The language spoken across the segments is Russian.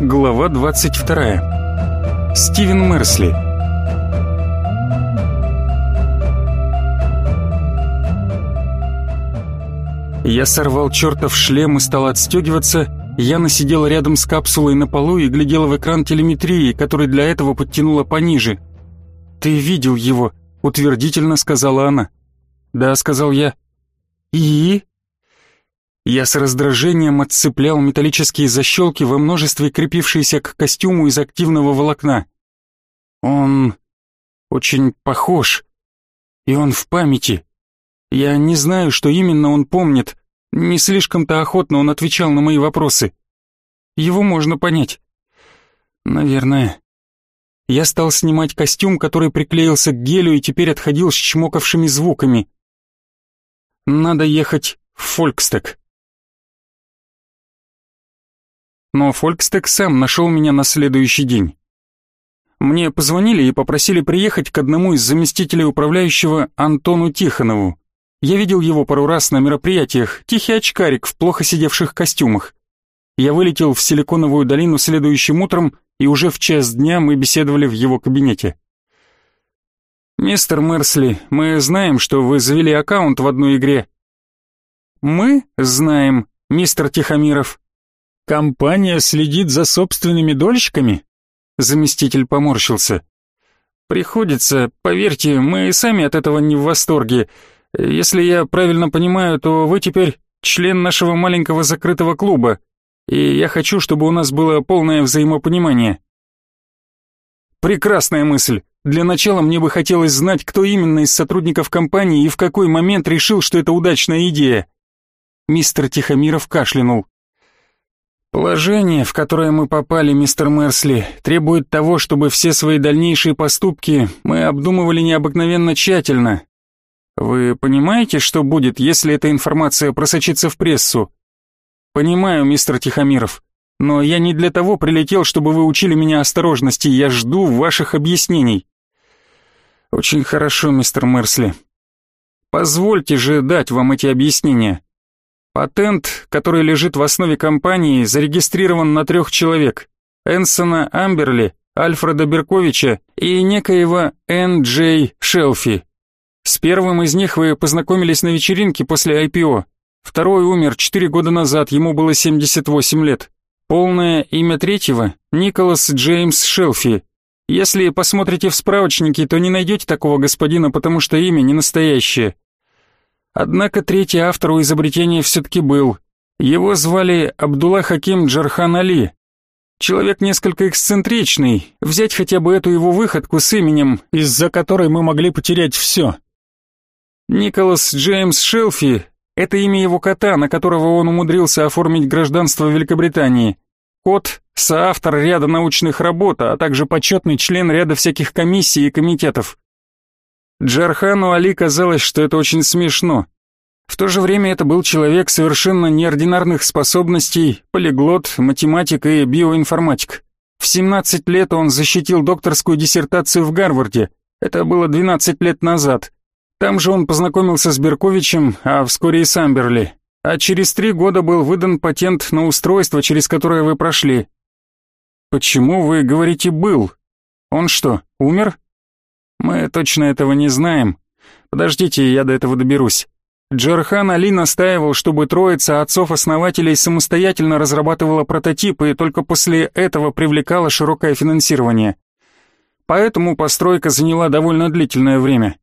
Глава 22. Стивен Мерсли. Я сорвал чертов шлем и стал отстегиваться. Яна сидела рядом с капсулой на полу и глядела в экран телеметрии, который для этого подтянула пониже. «Ты видел его?» — утвердительно сказала она. «Да», — сказал я. «И?» Я с раздражением отцеплял металлические защелки во множестве крепившиеся к костюму из активного волокна. Он очень похож, и он в памяти. Я не знаю, что именно он помнит, не слишком-то охотно он отвечал на мои вопросы. Его можно понять. Наверное. Я стал снимать костюм, который приклеился к гелю и теперь отходил с чмокавшими звуками. Надо ехать в Фолькстек. Но Фолькстек сам нашел меня на следующий день. Мне позвонили и попросили приехать к одному из заместителей управляющего Антону Тихонову. Я видел его пару раз на мероприятиях, тихий очкарик в плохо сидевших костюмах. Я вылетел в Силиконовую долину следующим утром, и уже в час дня мы беседовали в его кабинете. «Мистер Мерсли, мы знаем, что вы завели аккаунт в одной игре». «Мы знаем, мистер Тихомиров», Компания следит за собственными дольщиками? Заместитель поморщился. Приходится, поверьте, мы сами от этого не в восторге. Если я правильно понимаю, то вы теперь член нашего маленького закрытого клуба, и я хочу, чтобы у нас было полное взаимопонимание. Прекрасная мысль. Для начала мне бы хотелось знать, кто именно из сотрудников компании и в какой момент решил, что это удачная идея. Мистер Тихомиров кашлянул. Положение, в которое мы попали, мистер Мерсли, требует того, чтобы все свои дальнейшие поступки мы обдумывали необыкновенно тщательно. Вы понимаете, что будет, если эта информация просочится в прессу? Понимаю, мистер Тихомиров, но я не для того прилетел, чтобы вы учили меня осторожности, я жду ваших объяснений. Очень хорошо, мистер Мерсли. Позвольте же дать вам эти объяснения. Патент, который лежит в основе компании, зарегистрирован на трех человек. Энсона Амберли, Альфреда Берковича и некоего Н. Джей Шелфи. С первым из них вы познакомились на вечеринке после IPO. Второй умер четыре года назад, ему было 78 лет. Полное имя третьего – Николас Джеймс Шелфи. Если посмотрите в справочнике, то не найдете такого господина, потому что имя не настоящее. Однако третий автор у изобретения все-таки был. Его звали Абдулла Хаким Джархан Али. Человек несколько эксцентричный, взять хотя бы эту его выходку с именем, из-за которой мы могли потерять все. Николас Джеймс Шелфи – это имя его кота, на которого он умудрился оформить гражданство Великобритании. Кот – соавтор ряда научных работ, а также почетный член ряда всяких комиссий и комитетов. Джархану Али казалось, что это очень смешно. В то же время это был человек совершенно неординарных способностей, полиглот, математик и биоинформатик. В 17 лет он защитил докторскую диссертацию в Гарварде. Это было 12 лет назад. Там же он познакомился с Берковичем, а вскоре и с Амберли. А через три года был выдан патент на устройство, через которое вы прошли. Почему вы говорите «был»? Он что, умер? Мы точно этого не знаем. Подождите, я до этого доберусь. Джархан Али настаивал, чтобы троица отцов-основателей самостоятельно разрабатывала прототипы и только после этого привлекала широкое финансирование. Поэтому постройка заняла довольно длительное время.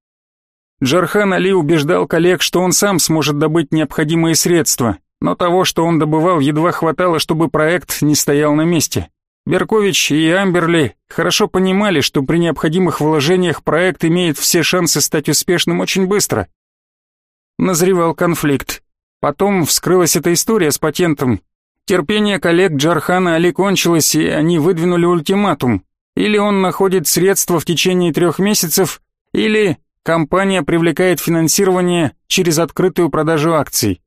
Джархан Али убеждал коллег, что он сам сможет добыть необходимые средства, но того, что он добывал, едва хватало, чтобы проект не стоял на месте. Беркович и Амберли хорошо понимали, что при необходимых вложениях проект имеет все шансы стать успешным очень быстро. Назревал конфликт. Потом вскрылась эта история с патентом. Терпение коллег Джархана Али кончилось, и они выдвинули ультиматум. Или он находит средства в течение трех месяцев, или компания привлекает финансирование через открытую продажу акций.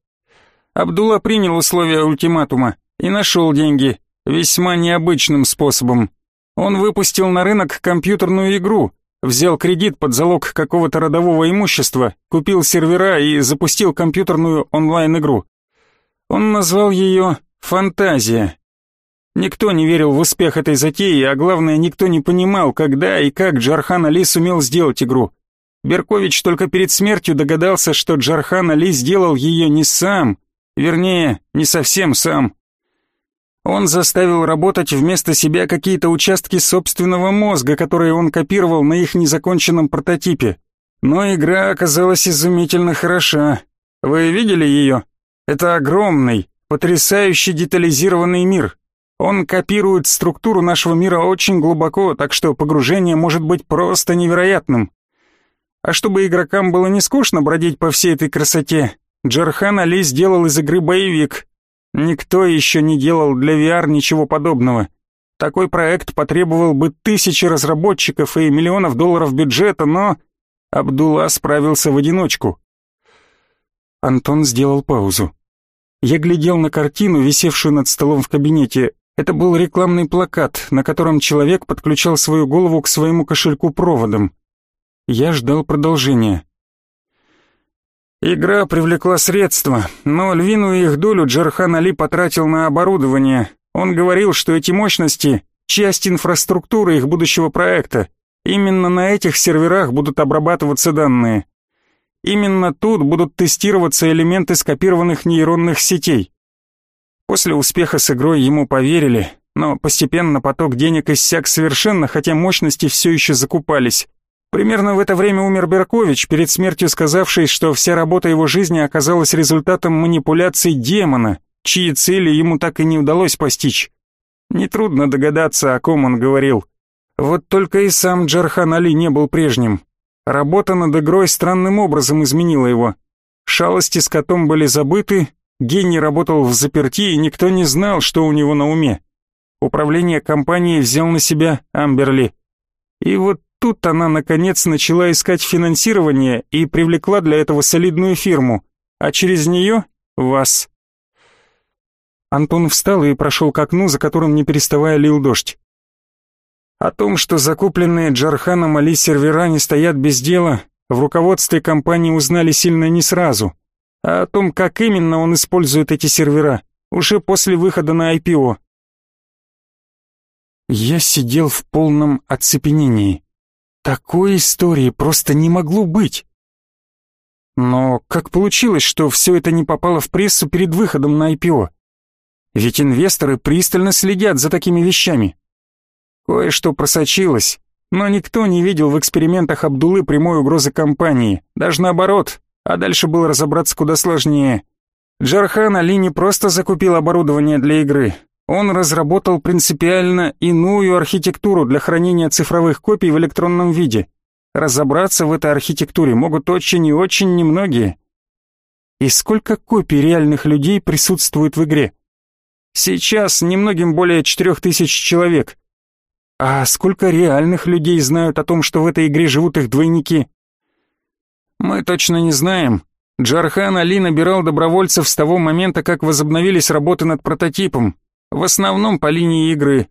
Абдулла принял условия ультиматума и нашел деньги, весьма необычным способом. Он выпустил на рынок компьютерную игру, взял кредит под залог какого-то родового имущества, купил сервера и запустил компьютерную онлайн-игру. Он назвал ее «Фантазия». Никто не верил в успех этой затеи, а главное, никто не понимал, когда и как Джархан Али сумел сделать игру. Беркович только перед смертью догадался, что Джархан Али сделал ее не сам, вернее, не совсем сам. Он заставил работать вместо себя какие-то участки собственного мозга, которые он копировал на их незаконченном прототипе. Но игра оказалась изумительно хороша. Вы видели ее? Это огромный, потрясающе детализированный мир. Он копирует структуру нашего мира очень глубоко, так что погружение может быть просто невероятным. А чтобы игрокам было не скучно бродить по всей этой красоте, Джархан Али сделал из игры боевик. Никто еще не делал для VR ничего подобного. Такой проект потребовал бы тысячи разработчиков и миллионов долларов бюджета, но Абдулла справился в одиночку. Антон сделал паузу. Я глядел на картину, висевшую над столом в кабинете. Это был рекламный плакат, на котором человек подключал свою голову к своему кошельку проводом. Я ждал продолжения. Игра привлекла средства, но львиную их долю Джархан Али потратил на оборудование. Он говорил, что эти мощности — часть инфраструктуры их будущего проекта. Именно на этих серверах будут обрабатываться данные. Именно тут будут тестироваться элементы скопированных нейронных сетей. После успеха с игрой ему поверили, но постепенно поток денег иссяк совершенно, хотя мощности все еще закупались. Примерно в это время умер Беркович, перед смертью сказавший, что вся работа его жизни оказалась результатом манипуляций демона, чьи цели ему так и не удалось постичь. Нетрудно догадаться, о ком он говорил. Вот только и сам Джархан Али не был прежним. Работа над игрой странным образом изменила его. Шалости с котом были забыты, гений работал в заперти, и никто не знал, что у него на уме. Управление компанией взял на себя Амберли. И вот Тут она, наконец, начала искать финансирование и привлекла для этого солидную фирму, а через нее — вас. Антон встал и прошел к окну, за которым не переставая лил дождь. О том, что закупленные Джарханом Али сервера не стоят без дела, в руководстве компании узнали сильно не сразу. А о том, как именно он использует эти сервера, уже после выхода на IPO. Я сидел в полном оцепенении. Такой истории просто не могло быть. Но как получилось, что все это не попало в прессу перед выходом на IPO? Ведь инвесторы пристально следят за такими вещами. Кое-что просочилось, но никто не видел в экспериментах Абдулы прямой угрозы компании, даже наоборот, а дальше было разобраться куда сложнее. Джархан Али не просто закупил оборудование для игры, он разработал принципиально иную архитектуру для хранения цифровых копий в электронном виде. Разобраться в этой архитектуре могут очень и очень немногие. И сколько копий реальных людей присутствует в игре? Сейчас немногим более четырех тысяч человек. А сколько реальных людей знают о том, что в этой игре живут их двойники? Мы точно не знаем. Джархан Али набирал добровольцев с того момента, как возобновились работы над прототипом, в основном по линии игры.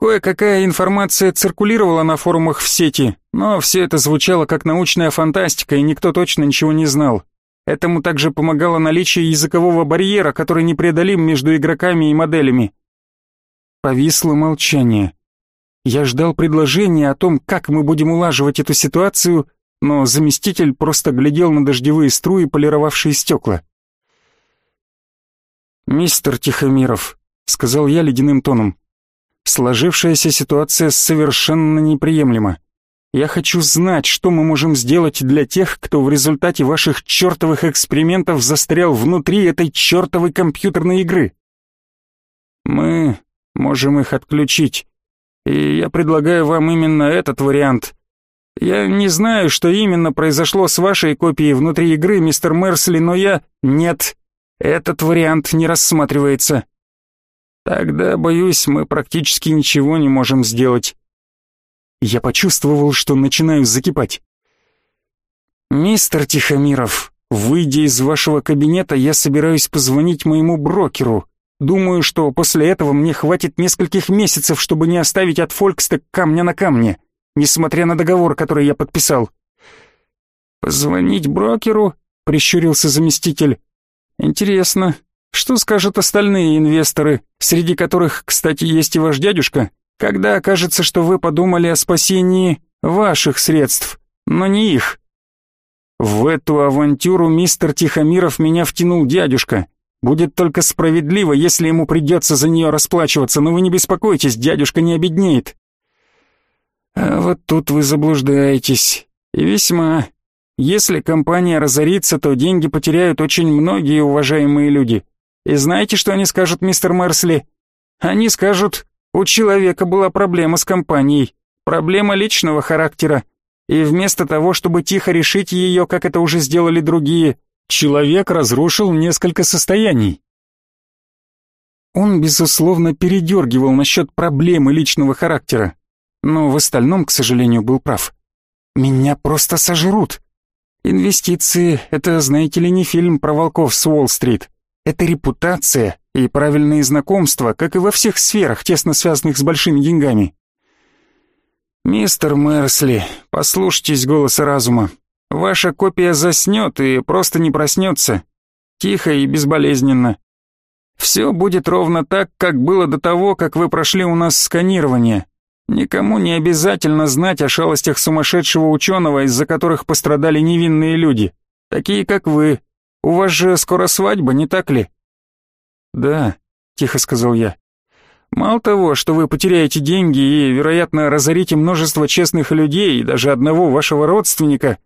Кое-какая информация циркулировала на форумах в сети, но все это звучало как научная фантастика, и никто точно ничего не знал. Этому также помогало наличие языкового барьера, который непреодолим между игроками и моделями. Повисло молчание. Я ждал предложения о том, как мы будем улаживать эту ситуацию, но заместитель просто глядел на дождевые струи, полировавшие стекла. «Мистер Тихомиров, сказал я ледяным тоном. Сложившаяся ситуация совершенно неприемлема. Я хочу знать, что мы можем сделать для тех, кто в результате ваших чертовых экспериментов застрял внутри этой чертовой компьютерной игры. Мы можем их отключить. И я предлагаю вам именно этот вариант. Я не знаю, что именно произошло с вашей копией внутри игры, мистер Мерсли, но я... Нет, этот вариант не рассматривается. Тогда, боюсь, мы практически ничего не можем сделать. Я почувствовал, что начинаю закипать. Мистер Тихомиров, выйдя из вашего кабинета, я собираюсь позвонить моему брокеру. Думаю, что после этого мне хватит нескольких месяцев, чтобы не оставить от Фолькстек камня на камне, несмотря на договор, который я подписал. Позвонить брокеру? прищурился заместитель. Интересно, Что скажут остальные инвесторы, среди которых, кстати, есть и ваш дядюшка, когда окажется, что вы подумали о спасении ваших средств, но не их? В эту авантюру мистер Тихомиров меня втянул дядюшка. Будет только справедливо, если ему придется за нее расплачиваться, но вы не беспокойтесь, дядюшка не обеднеет. А вот тут вы заблуждаетесь. И весьма. Если компания разорится, то деньги потеряют очень многие уважаемые люди. И знаете, что они скажут, мистер Мерсли? Они скажут, у человека была проблема с компанией, проблема личного характера. И вместо того, чтобы тихо решить ее, как это уже сделали другие, человек разрушил несколько состояний. Он, безусловно, передергивал насчет проблемы личного характера, но в остальном, к сожалению, был прав. «Меня просто сожрут!» Инвестиции — это, знаете ли, не фильм про волков с Уолл-стрит. Это репутация и правильные знакомства, как и во всех сферах, тесно связанных с большими деньгами. «Мистер Мерсли, послушайтесь голоса разума. Ваша копия заснет и просто не проснется. Тихо и безболезненно. Все будет ровно так, как было до того, как вы прошли у нас сканирование. Никому не обязательно знать о шалостях сумасшедшего ученого, из-за которых пострадали невинные люди, такие как вы, у вас же скоро свадьба, не так ли?» «Да», — тихо сказал я. «Мало того, что вы потеряете деньги и, вероятно, разорите множество честных людей и даже одного вашего родственника,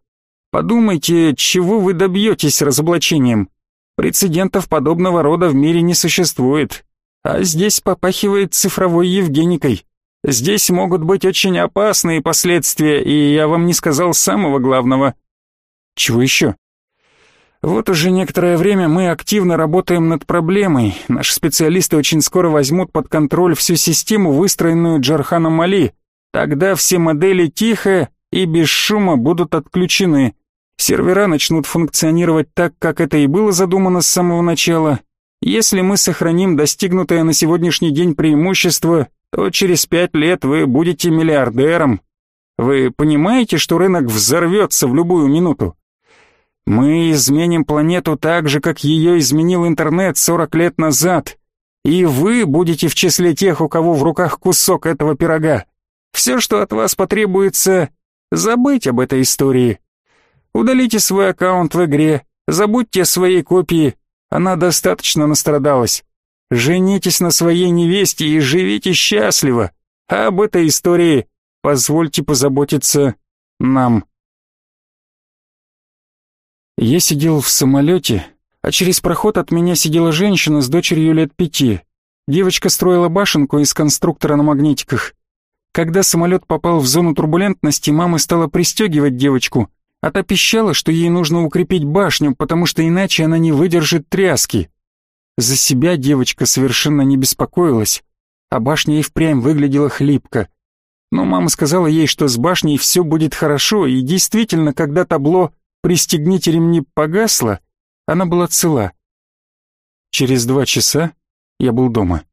подумайте, чего вы добьетесь разоблачением. Прецедентов подобного рода в мире не существует, а здесь попахивает цифровой Евгеникой. Здесь могут быть очень опасные последствия, и я вам не сказал самого главного». «Чего еще?» Вот уже некоторое время мы активно работаем над проблемой. Наши специалисты очень скоро возьмут под контроль всю систему, выстроенную Джарханом Али. Тогда все модели тихо и без шума будут отключены. Сервера начнут функционировать так, как это и было задумано с самого начала. Если мы сохраним достигнутое на сегодняшний день преимущество, то через пять лет вы будете миллиардером. Вы понимаете, что рынок взорвется в любую минуту? Мы изменим планету так же, как ее изменил интернет 40 лет назад. И вы будете в числе тех, у кого в руках кусок этого пирога. Все, что от вас потребуется, забыть об этой истории. Удалите свой аккаунт в игре, забудьте о своей копии, она достаточно настрадалась. Женитесь на своей невесте и живите счастливо. А об этой истории позвольте позаботиться нам. Я сидел в самолете, а через проход от меня сидела женщина с дочерью лет пяти. Девочка строила башенку из конструктора на магнитиках. Когда самолет попал в зону турбулентности, мама стала пристегивать девочку, а та пищала, что ей нужно укрепить башню, потому что иначе она не выдержит тряски. За себя девочка совершенно не беспокоилась, а башня и впрямь выглядела хлипко. Но мама сказала ей, что с башней все будет хорошо, и действительно, когда табло «Пристегните ремни» погасла, она была цела. Через два часа я был дома.